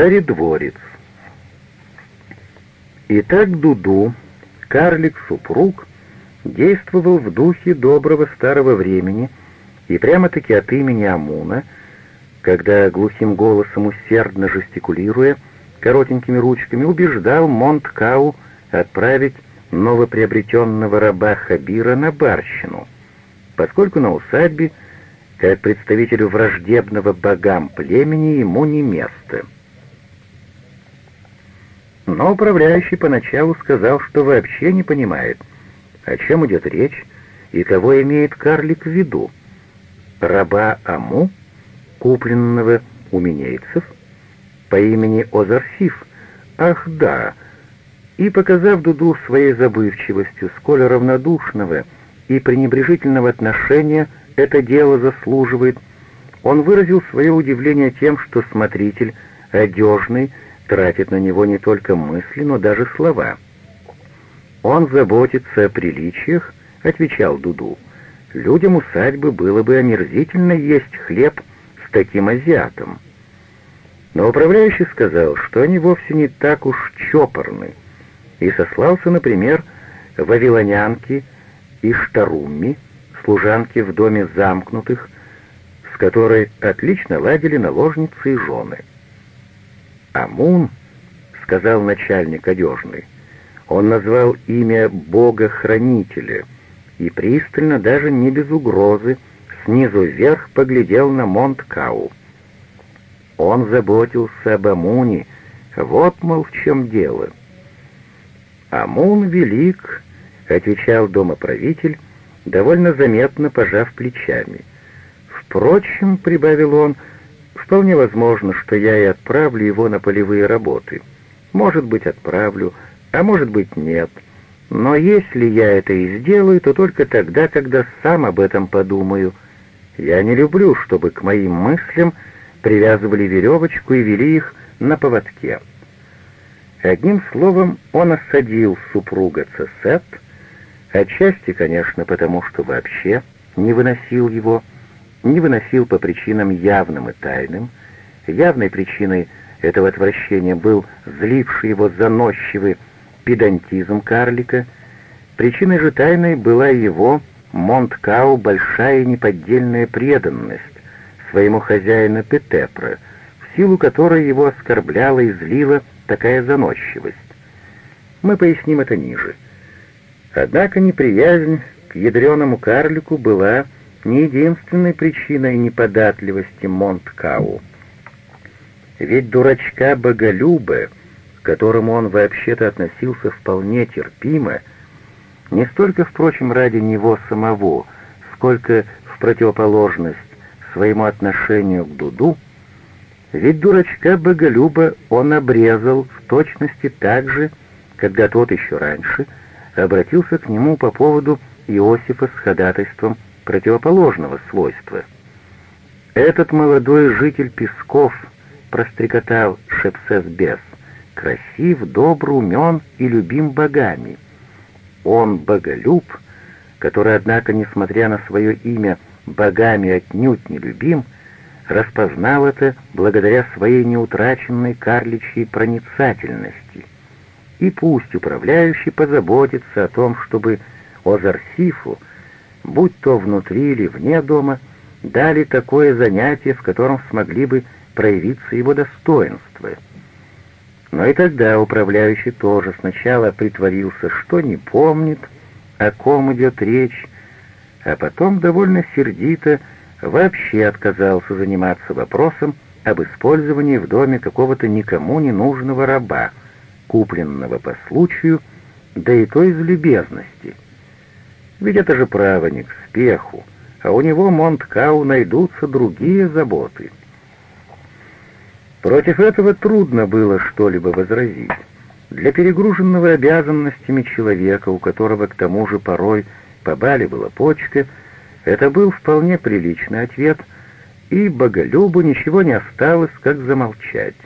Царедворец. Итак, Дуду, карлик-супруг, действовал в духе доброго старого времени и прямо-таки от имени Амуна, когда глухим голосом усердно жестикулируя, коротенькими ручками убеждал Монткау отправить новоприобретенного раба Хабира на барщину, поскольку на усадьбе, как представителю враждебного богам племени, ему не место — но управляющий поначалу сказал, что вообще не понимает, о чем идет речь и кого имеет карлик в виду. Раба Аму, купленного у минейцев, по имени Озарсиф. Ах, да! И, показав Дуду своей забывчивостью, сколь равнодушного и пренебрежительного отношения это дело заслуживает, он выразил свое удивление тем, что смотритель, одежный, тратит на него не только мысли, но даже слова. «Он заботится о приличиях», — отвечал Дуду. «Людям усадьбы было бы омерзительно есть хлеб с таким азиатом». Но управляющий сказал, что они вовсе не так уж чопорны, и сослался, например, вавилонянки и штарумми, служанки в доме замкнутых, с которой отлично ладили наложницы и жены. «Амун», — сказал начальник одежный. Он назвал имя Бога-хранителя и пристально, даже не без угрозы, снизу вверх поглядел на Монткау. Он заботился об Амуне, вот, мол, в чем дело. «Амун велик», — отвечал домоправитель, довольно заметно пожав плечами. «Впрочем», — прибавил он, — Вполне возможно, что я и отправлю его на полевые работы. Может быть, отправлю, а может быть, нет. Но если я это и сделаю, то только тогда, когда сам об этом подумаю. Я не люблю, чтобы к моим мыслям привязывали веревочку и вели их на поводке. Одним словом, он осадил супруга Цесет, отчасти, конечно, потому что вообще не выносил его, не выносил по причинам явным и тайным. Явной причиной этого отвращения был зливший его заносчивый педантизм карлика. Причиной же тайной была его, Монткау, большая и неподдельная преданность своему хозяину Петепра, в силу которой его оскорбляла и злила такая заносчивость. Мы поясним это ниже. Однако неприязнь к ядреному карлику была не единственной причиной неподатливости Монткау. Ведь дурачка Боголюба, к которому он вообще-то относился вполне терпимо, не столько, впрочем, ради него самого, сколько в противоположность своему отношению к Дуду, ведь дурачка Боголюба он обрезал в точности так же, когда тот еще раньше обратился к нему по поводу Иосифа с ходатайством противоположного свойства. Этот молодой житель Песков, прострекотал Шепсес Бес, красив, добр, умен и любим богами. Он боголюб, который, однако, несмотря на свое имя, богами отнюдь не любим, распознал это благодаря своей неутраченной карличьей проницательности. И пусть управляющий позаботится о том, чтобы Озарсифу будь то внутри или вне дома, дали такое занятие, в котором смогли бы проявиться его достоинства. Но и тогда управляющий тоже сначала притворился, что не помнит, о ком идет речь, а потом довольно сердито вообще отказался заниматься вопросом об использовании в доме какого-то никому не нужного раба, купленного по случаю, да и то из любезности — ведь это же право не к спеху, а у него, Монткау, найдутся другие заботы. Против этого трудно было что-либо возразить. Для перегруженного обязанностями человека, у которого к тому же порой побаливала почка, это был вполне приличный ответ, и Боголюбу ничего не осталось, как замолчать.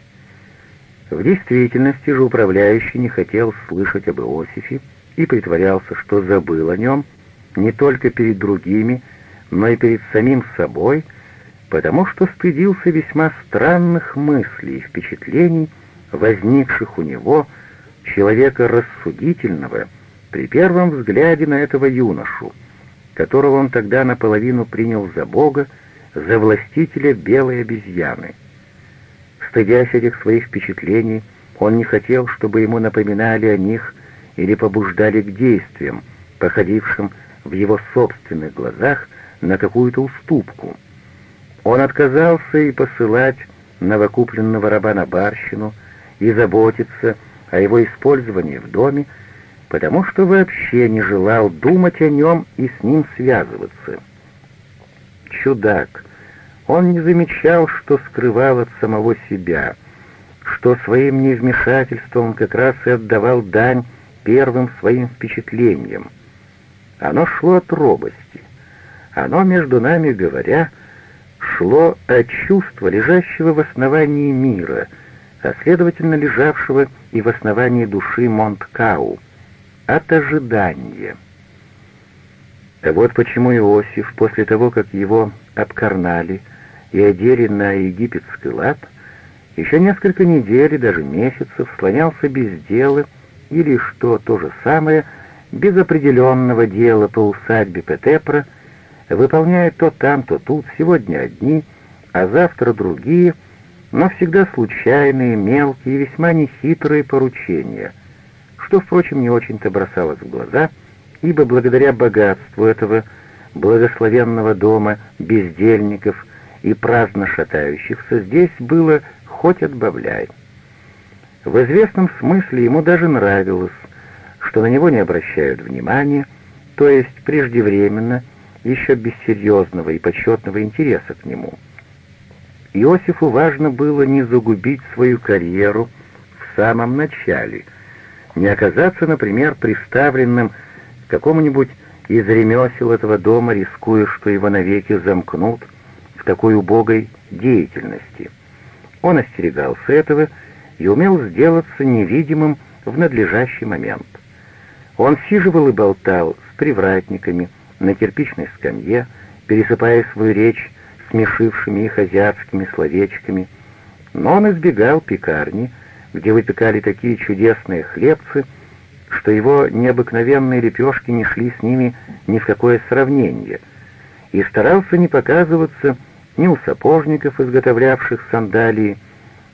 В действительности же управляющий не хотел слышать об Иосифе и притворялся, что забыл о нем, не только перед другими, но и перед самим собой, потому что стыдился весьма странных мыслей и впечатлений, возникших у него, человека рассудительного, при первом взгляде на этого юношу, которого он тогда наполовину принял за Бога, за властителя белой обезьяны. Стыдясь этих своих впечатлений, он не хотел, чтобы ему напоминали о них или побуждали к действиям, походившим в его собственных глазах на какую-то уступку. Он отказался и посылать новокупленного раба на барщину, и заботиться о его использовании в доме, потому что вообще не желал думать о нем и с ним связываться. Чудак! Он не замечал, что скрывал от самого себя, что своим невмешательством как раз и отдавал дань первым своим впечатлениям. Оно шло от робости. Оно, между нами говоря, шло от чувства, лежащего в основании мира, а следовательно лежавшего и в основании души Монткау, от ожидания. Вот почему Иосиф, после того, как его обкарнали и одели на египетский лад, еще несколько недель и даже месяцев слонялся без дела или, что то же самое, без определенного дела по усадьбе Петепра, выполняя то там, то тут, сегодня одни, а завтра другие, но всегда случайные, мелкие весьма нехитрые поручения, что, впрочем, не очень-то бросалось в глаза, ибо благодаря богатству этого благословенного дома бездельников и праздно шатающихся здесь было хоть отбавляй. В известном смысле ему даже нравилось, что на него не обращают внимания, то есть преждевременно, еще без серьезного и почетного интереса к нему. Иосифу важно было не загубить свою карьеру в самом начале, не оказаться, например, приставленным к какому-нибудь из ремесел этого дома, рискуя, что его навеки замкнут в такой убогой деятельности. Он остерегался этого и умел сделаться невидимым в надлежащий момент. Он сиживал и болтал с привратниками на кирпичной скамье, пересыпая свою речь смешившими их азиатскими словечками, но он избегал пекарни, где выпекали такие чудесные хлебцы, что его необыкновенные лепешки не шли с ними ни в какое сравнение, и старался не показываться ни у сапожников, изготовлявших сандалии,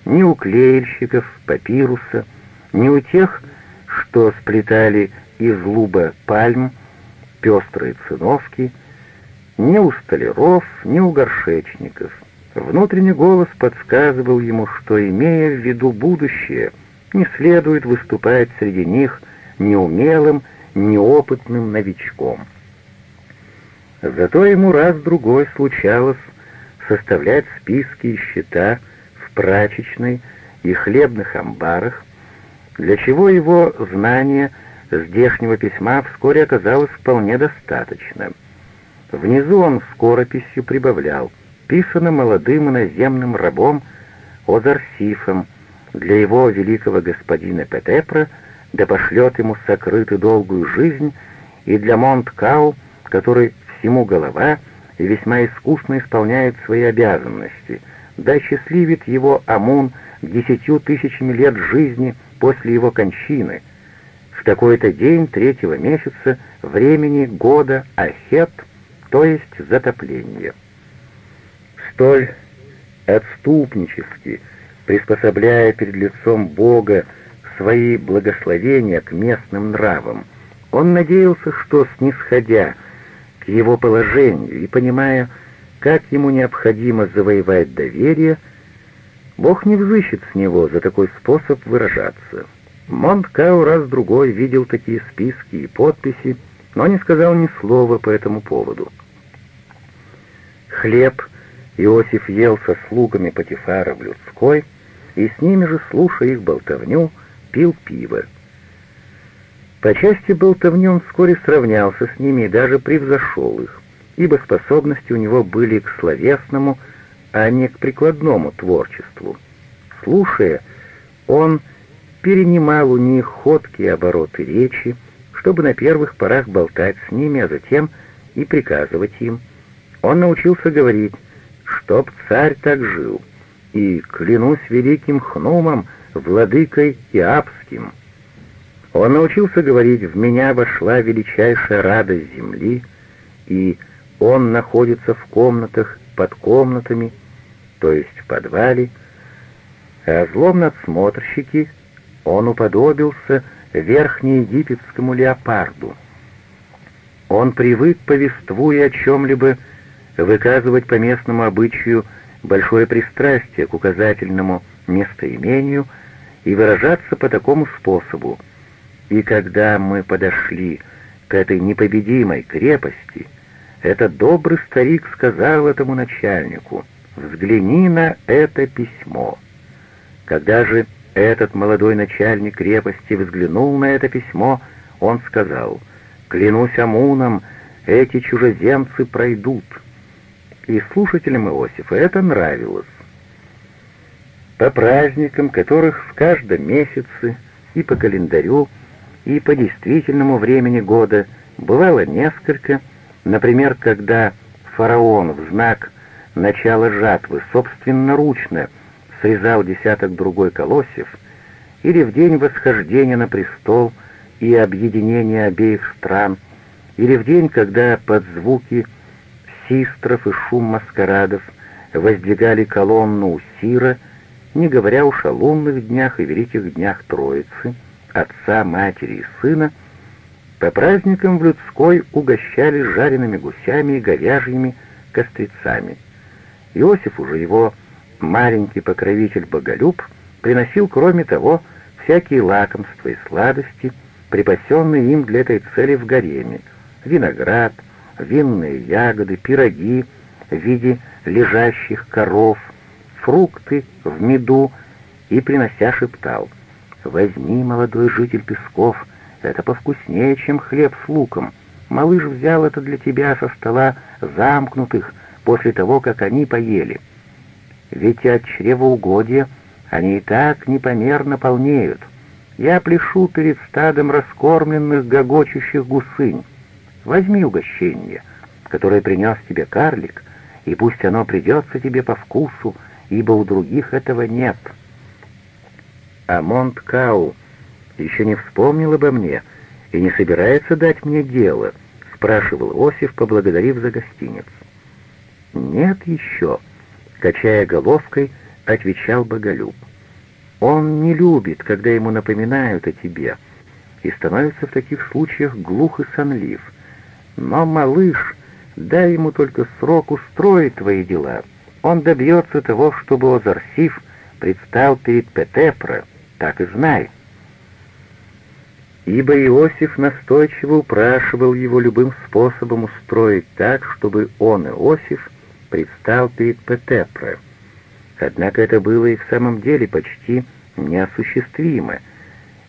ни у клеильщиков папируса, ни у тех, что сплетали из луба пальм пестрые циновки, ни у столяров, ни у горшечников. Внутренний голос подсказывал ему, что, имея в виду будущее, не следует выступать среди них неумелым, неопытным новичком. Зато ему раз-другой случалось составлять списки и счета в прачечной и хлебных амбарах, для чего его знание здешнего письма вскоре оказалось вполне достаточным. Внизу он скорописью прибавлял «писано молодым иноземным рабом Озарсифом для его великого господина Петепра, да пошлет ему сокрытый долгую жизнь, и для Монткау, который всему голова и весьма искусно исполняет свои обязанности, да счастливит его Амун десятью тысячами лет жизни после его кончины, в такой-то день третьего месяца времени года Ахет, то есть затопление. Столь отступнически, приспособляя перед лицом Бога свои благословения к местным нравам, он надеялся, что, снисходя к его положению и понимая, как ему необходимо завоевать доверие, Бог не взыщет с него за такой способ выражаться. Монткау раз-другой видел такие списки и подписи, но не сказал ни слова по этому поводу. Хлеб Иосиф ел со слугами Патифара в людской, и с ними же, слушая их болтовню, пил пиво. По части болтовни он вскоре сравнялся с ними и даже превзошел их, ибо способности у него были к словесному, а не к прикладному творчеству. Слушая, он перенимал у них ходкие обороты речи, чтобы на первых порах болтать с ними, а затем и приказывать им. Он научился говорить, чтоб царь так жил, и клянусь великим хнумом, владыкой Иапским. Он научился говорить «в меня вошла величайшая радость земли», и он находится в комнатах под комнатами, то есть в подвале, а злом надсмотрщики он уподобился верхнеегипетскому леопарду. Он привык, повествуя о чем-либо, выказывать по местному обычаю большое пристрастие к указательному местоимению и выражаться по такому способу. И когда мы подошли к этой непобедимой крепости, этот добрый старик сказал этому начальнику, «Взгляни на это письмо». Когда же этот молодой начальник крепости взглянул на это письмо, он сказал, «Клянусь Амуном, эти чужеземцы пройдут». И слушателям Иосифа это нравилось. По праздникам, которых в каждом месяце и по календарю, и по действительному времени года бывало несколько, например, когда фараон в знак начала жатвы собственноручно срезал десяток другой колосьев, или в день восхождения на престол и объединения обеих стран, или в день, когда под звуки систров и шум маскарадов воздвигали колонну у Сира, не говоря уж о лунных днях и великих днях Троицы, Отца, Матери и Сына, по праздникам в людской угощали жареными гусями и говяжьими кострицами. Иосиф уже его маленький покровитель Боголюб приносил, кроме того, всякие лакомства и сладости, припасенные им для этой цели в гареме, виноград, винные ягоды, пироги в виде лежащих коров, фрукты в меду, и, принося, шептал, «Возьми, молодой житель Песков, это повкуснее, чем хлеб с луком. Малыш взял это для тебя со стола замкнутых после того, как они поели» ведь от чревоугодия они и так непомерно полнеют. Я пляшу перед стадом раскормленных гогочущих гусынь. Возьми угощение, которое принес тебе карлик, и пусть оно придется тебе по вкусу, ибо у других этого нет. А Монт-Кау еще не вспомнил обо мне и не собирается дать мне дело, спрашивал Осиф, поблагодарив за гостиниц. Нет еще, Качая головкой, отвечал Боголюб. «Он не любит, когда ему напоминают о тебе, и становится в таких случаях глух и сонлив. Но, малыш, дай ему только срок устроить твои дела. Он добьется того, чтобы Озарсив предстал перед Петепро, так и знай». Ибо Иосиф настойчиво упрашивал его любым способом устроить так, чтобы он, Иосиф, предстал перед Петепре. Однако это было и в самом деле почти неосуществимо,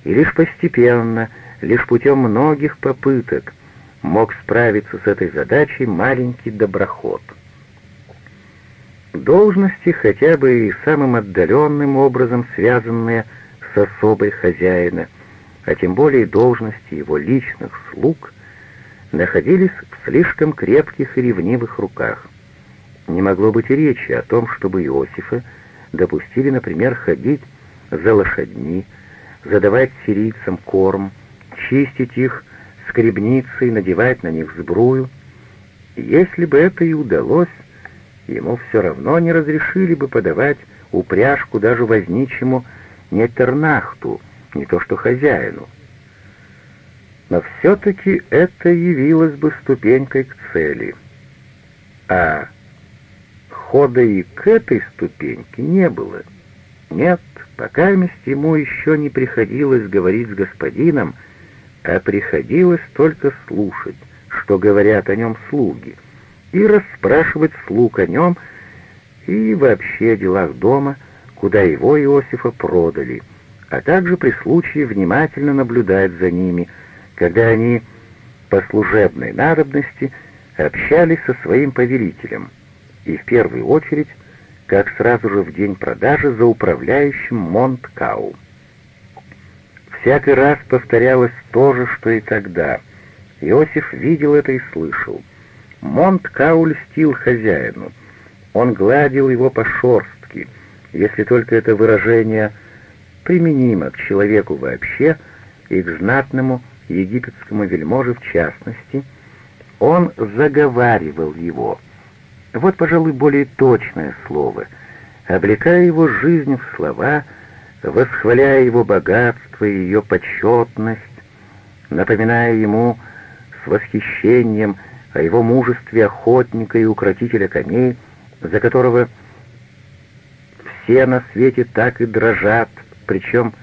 и лишь постепенно, лишь путем многих попыток мог справиться с этой задачей маленький доброход. Должности, хотя бы и самым отдаленным образом связанные с особой хозяина, а тем более должности его личных слуг, находились в слишком крепких и ревнивых руках не могло быть и речи о том, чтобы Иосифа допустили, например, ходить за лошадьми, задавать сирийцам корм, чистить их скребницей, надевать на них сбрую. Если бы это и удалось, ему все равно не разрешили бы подавать упряжку даже возничему не Тернахту, не то что хозяину. Но все-таки это явилось бы ступенькой к цели. А Хода и к этой ступеньке не было. Нет, пока ему еще не приходилось говорить с господином, а приходилось только слушать, что говорят о нем слуги, и расспрашивать слуг о нем и вообще о делах дома, куда его Иосифа продали, а также при случае внимательно наблюдать за ними, когда они по служебной надобности общались со своим повелителем — и в первую очередь, как сразу же в день продажи за управляющим Монткау. Всякий раз повторялось то же, что и тогда. Иосиф видел это и слышал. Монткау льстил хозяину, Он гладил его по шорстке, если только это выражение применимо к человеку вообще и к знатному египетскому вельможе в частности, он заговаривал его. Вот, пожалуй, более точное слово, облекая его жизнь в слова, восхваляя его богатство и ее почетность, напоминая ему с восхищением о его мужестве охотника и укротителя коней, за которого все на свете так и дрожат, причем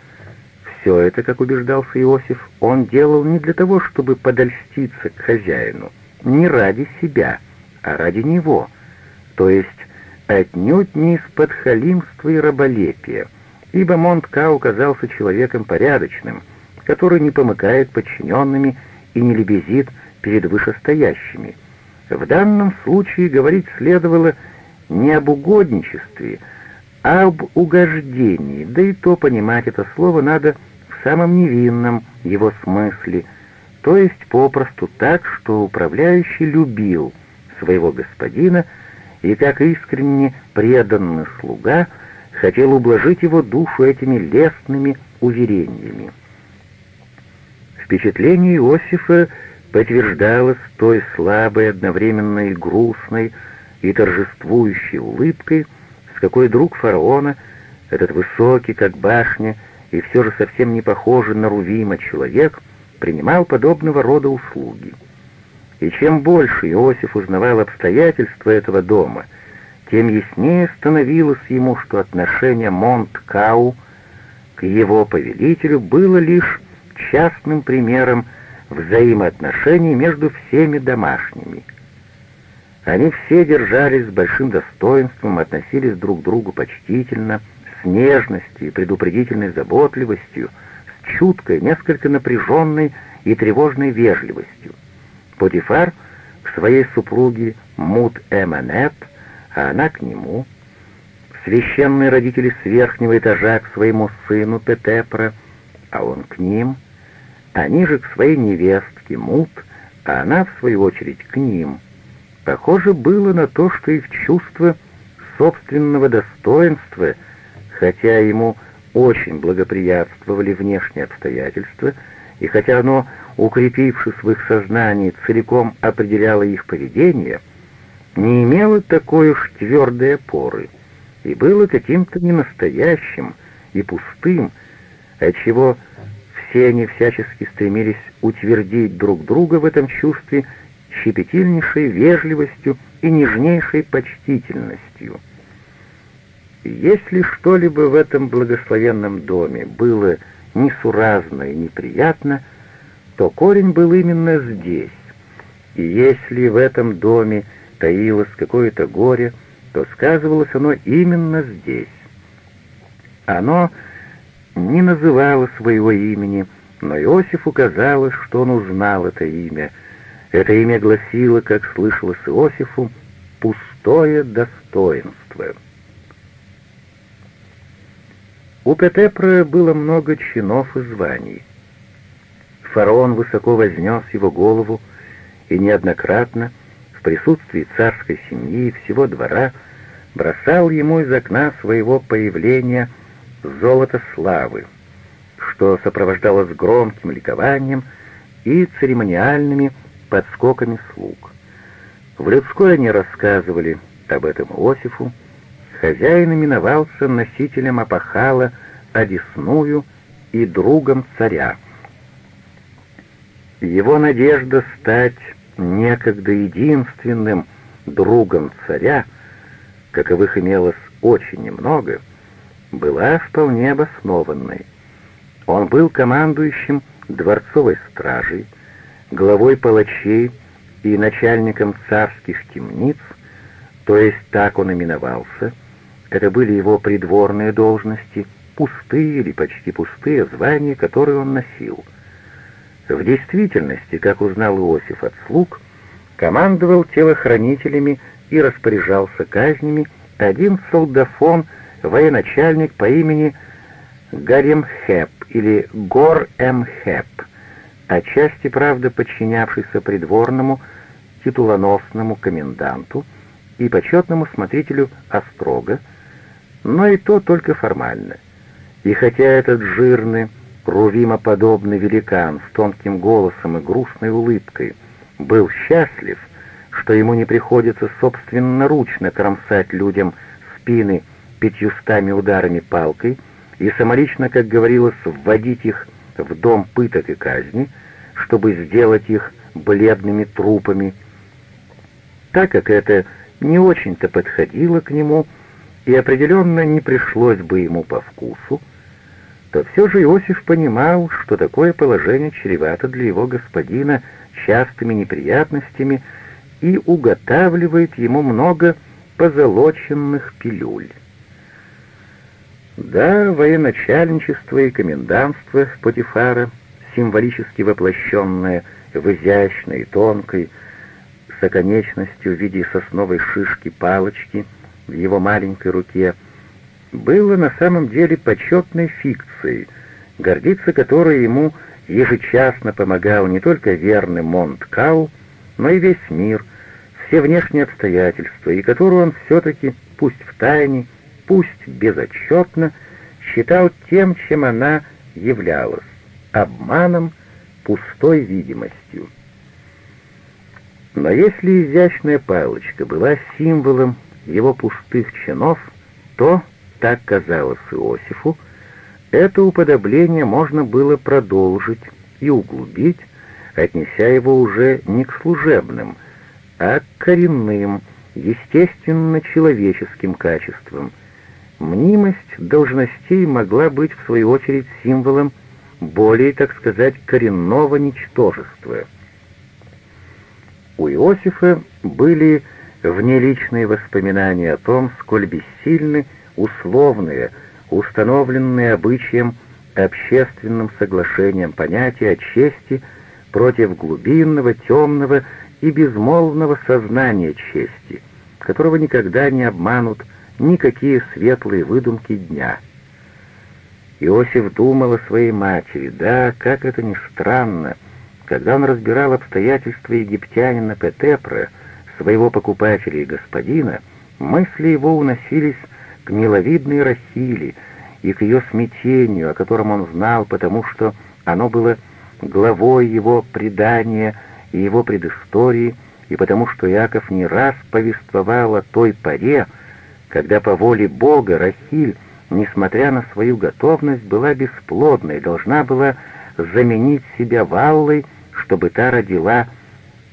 все это, как убеждался Иосиф, он делал не для того, чтобы подольститься к хозяину, не ради себя, а ради него, то есть отнюдь не из-под халимства и раболепия, ибо Монтка оказался человеком порядочным, который не помыкает подчиненными и не лебезит перед вышестоящими. В данном случае говорить следовало не об угодничестве, а об угождении, да и то понимать это слово надо в самом невинном его смысле, то есть попросту так, что управляющий любил своего господина и как искренне преданный слуга хотел ублажить его душу этими лестными уверениями. Впечатление Иосифа подтверждалось той слабой, одновременно и грустной, и торжествующей улыбкой, с какой друг фараона, этот высокий, как башня, и все же совсем не похожий на Рувима человек, принимал подобного рода услуги. И чем больше Иосиф узнавал обстоятельства этого дома, тем яснее становилось ему, что отношение Монт-Кау к его повелителю было лишь частным примером взаимоотношений между всеми домашними. Они все держались с большим достоинством, относились друг к другу почтительно, с нежностью и предупредительной заботливостью, с чуткой, несколько напряженной и тревожной вежливостью. Потифар к своей супруге Мут Эманет, а она к нему. Священные родители с верхнего этажа к своему сыну Петепра, а он к ним — они же к своей невестке Мут, а она, в свою очередь, к ним. Похоже было на то, что их чувство собственного достоинства, хотя ему очень благоприятствовали внешние обстоятельства, и хотя оно, укрепившись в их сознании, целиком определяло их поведение, не имело такой уж твердой опоры и было каким-то ненастоящим и пустым, отчего все они всячески стремились утвердить друг друга в этом чувстве щепетильнейшей вежливостью и нежнейшей почтительностью. Если что-либо в этом благословенном доме было несуразно и неприятно, то корень был именно здесь. И если в этом доме таилось какое-то горе, то сказывалось оно именно здесь. Оно не называла своего имени, но Иосифу казалось, что он узнал это имя. Это имя гласило, как слышалось Иосифу, «пустое достоинство». У Петепра было много чинов и званий. Фараон высоко вознес его голову и неоднократно в присутствии царской семьи и всего двора бросал ему из окна своего появления золото славы, что сопровождалось громким ликованием и церемониальными подскоками слуг. В людской они рассказывали об этом Иосифу. Хозяин именовался носителем опахала одесную и другом царя. Его надежда стать некогда единственным другом царя, каковых имелось очень немного, была вполне обоснованной. Он был командующим дворцовой стражей, главой палачей и начальником царских темниц, то есть так он именовался. Это были его придворные должности, пустые или почти пустые звания, которые он носил. В действительности, как узнал Иосиф от слуг, командовал телохранителями и распоряжался казнями один солдафон – военачальник по имени Гаремхеп или Гор-Эмхеп, отчасти, правда, подчинявшийся придворному титулоносному коменданту, и почетному смотрителю Острога, но и то только формально. И хотя этот жирный, рувимоподобный великан с тонким голосом и грустной улыбкой был счастлив, что ему не приходится собственноручно кромсать людям спины пятьюстами ударами палкой и самолично, как говорилось, вводить их в дом пыток и казни, чтобы сделать их бледными трупами, так как это не очень-то подходило к нему и определенно не пришлось бы ему по вкусу, то все же Иосиф понимал, что такое положение чревато для его господина частыми неприятностями и уготавливает ему много позолоченных пилюль. Да, военачальничество и комендантство Потифара, символически воплощенное в изящной, тонкой, с оконечностью в виде сосновой шишки палочки в его маленькой руке, было на самом деле почетной фикцией, гордиться которой ему ежечасно помогал не только верный Монткау, но и весь мир, все внешние обстоятельства, и которую он все-таки, пусть в тайне, пусть безотчетно, считал тем, чем она являлась — обманом, пустой видимостью. Но если изящная палочка была символом его пустых чинов, то, так казалось Иосифу, это уподобление можно было продолжить и углубить, отнеся его уже не к служебным, а к коренным, естественно-человеческим качествам. Мнимость должностей могла быть, в свою очередь, символом более, так сказать, коренного ничтожества — у Иосифа были внеличные воспоминания о том, сколь бессильны условные, установленные обычаем общественным соглашением понятия о чести против глубинного, темного и безмолвного сознания чести, которого никогда не обманут никакие светлые выдумки дня. Иосиф думал о своей матери, да, как это ни странно, — когда он разбирал обстоятельства египтянина Петепра, своего покупателя и господина, мысли его уносились к миловидной Рахиле и к ее смятению, о котором он знал, потому что оно было главой его предания и его предыстории, и потому что Яков не раз повествовал о той поре, когда по воле Бога Рахиль, несмотря на свою готовность, была бесплодной должна была заменить себя Валлой, чтобы та родила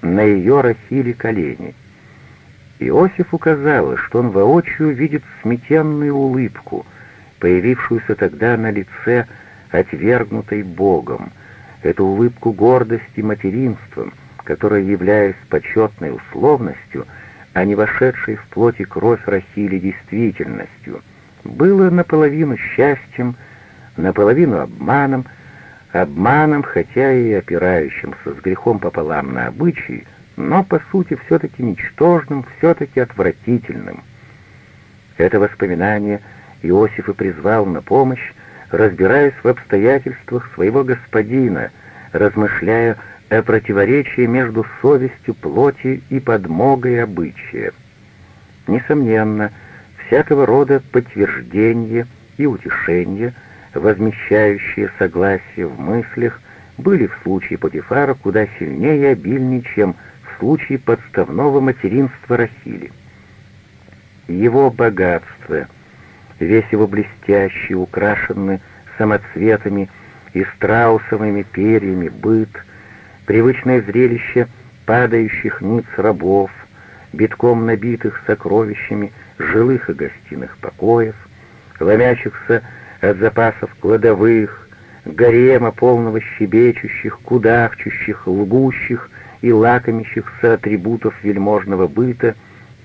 на ее Рахиле колени. Иосифу казалось, что он воочию видит сметенную улыбку, появившуюся тогда на лице отвергнутой Богом, эту улыбку гордости материнством, которая, являясь почетной условностью, а не вошедшей в плоть и кровь Рахили действительностью, было наполовину счастьем, наполовину обманом, обманом, хотя и опирающимся с грехом пополам на обычаи, но по сути все-таки ничтожным, все-таки отвратительным. Это воспоминание Иосиф и призвал на помощь, разбираясь в обстоятельствах своего господина, размышляя о противоречии между совестью плоти и подмогой обычая. Несомненно, всякого рода подтверждение и утешение — возмещающие согласие в мыслях, были в случае Потифара куда сильнее и обильнее, чем в случае подставного материнства Рахили. Его богатство, весь его блестящий, украшенный самоцветами и страусовыми перьями быт, привычное зрелище падающих ниц рабов, битком набитых сокровищами жилых и гостиных покоев, ломящихся от запасов кладовых, гарема полного щебечущих, кудахчущих, лгущих и лакомящихся атрибутов вельможного быта,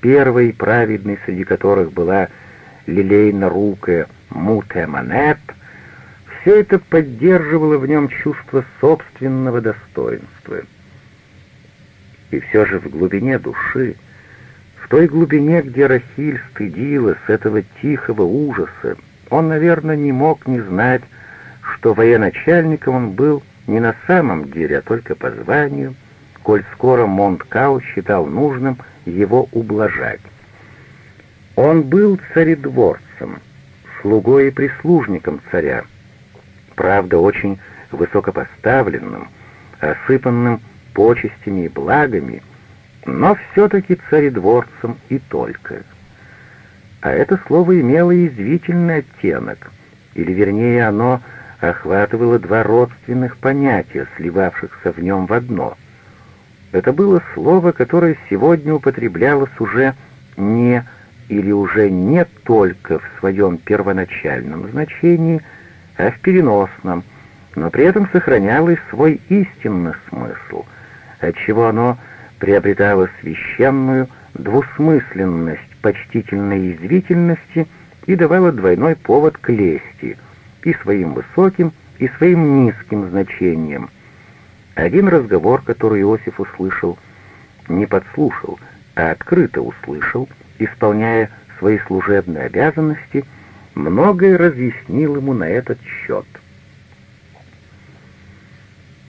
первой праведной среди которых была лилейно-рукая Мутеманет, все это поддерживало в нем чувство собственного достоинства. И все же в глубине души, в той глубине, где Рахиль стыдилась этого тихого ужаса, он, наверное, не мог не знать, что военачальником он был не на самом деле, а только по званию, коль скоро Монткау считал нужным его ублажать. Он был царедворцем, слугой и прислужником царя, правда, очень высокопоставленным, осыпанным почестями и благами, но все-таки царедворцем и только. А это слово имело язвительный оттенок, или вернее оно охватывало два родственных понятия, сливавшихся в нем в одно. Это было слово, которое сегодня употреблялось уже не или уже не только в своем первоначальном значении, а в переносном, но при этом сохраняло и свой истинный смысл, отчего оно приобретало священную двусмысленность почтительной язвительности и давало двойной повод к лести и своим высоким, и своим низким значением. Один разговор, который Иосиф услышал, не подслушал, а открыто услышал, исполняя свои служебные обязанности, многое разъяснил ему на этот счет.